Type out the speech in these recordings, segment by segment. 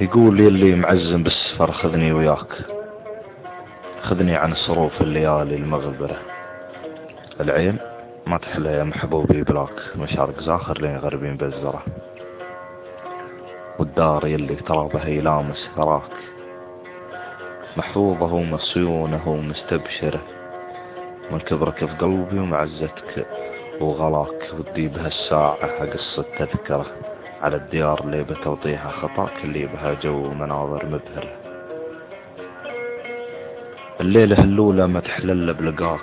يقول يلي معزم بالسفر خذني وياك. خذني عن صروف الليالي المغبرة. العين ما تحلى يا محبوبي بلاك. مشارق زاخر لين غربين بالزرة والدار يلي ترابها يلامس ثراك. محفوظة ومصيونة ومستبشرة. من كبرك في قلبي ومعزتك وغلاك ودي بهالساعة قصة تذكره على الديار اللي بتوضيحها خطاك اللي بها جو ومناظر مبهرة. الليلة الأولى ما تحلل بلقاك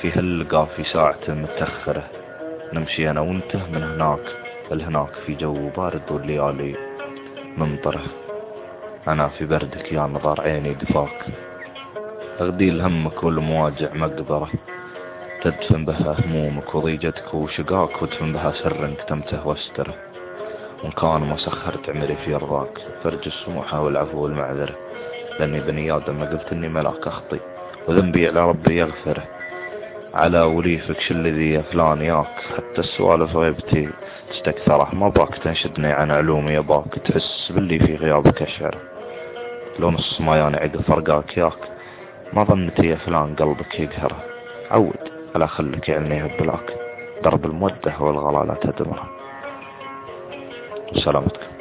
في هاللقا في ساعة متأخرة. نمشي أنا وانته من هناك لهناك في جو بارد والليالي ممطرة أنا في بردك يا نظر عيني دفاك. أغدي همك والمواجع مقدرة. تدفن بها همومك وضيجتك وشقاك وتدفن بها سرك تمته واستره وإن كان ما سخرت عمري في رضاك فرج السموحة والعفو والمعذرة. لأني بني آدم ما قلت إني ملاك أخطي وذنبي على ربي يغفره. على وليفك شو الذي يا فلان ياك حتى السوالف غيبتي تستكثره ما باك تنشدني عن علومي يباك تحس باللي في غيابك أشعر لو نص ما عقب فرقاك ياك ما ظنتي يا فلان قلبك يقهره. عود ألا خلك يعني بلاك درب المودة والغلا سلامتك